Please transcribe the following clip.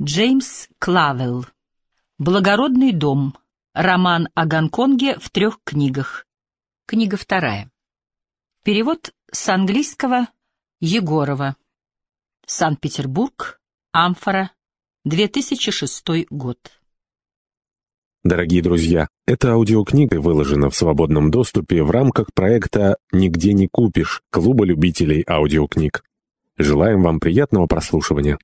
Джеймс Клавелл. Благородный дом. Роман о Гонконге в трех книгах. Книга вторая. Перевод с английского Егорова. Санкт-Петербург. Амфора. 2006 год. Дорогие друзья, эта аудиокнига выложена в свободном доступе в рамках проекта «Нигде не купишь» Клуба любителей аудиокниг. Желаем вам приятного прослушивания.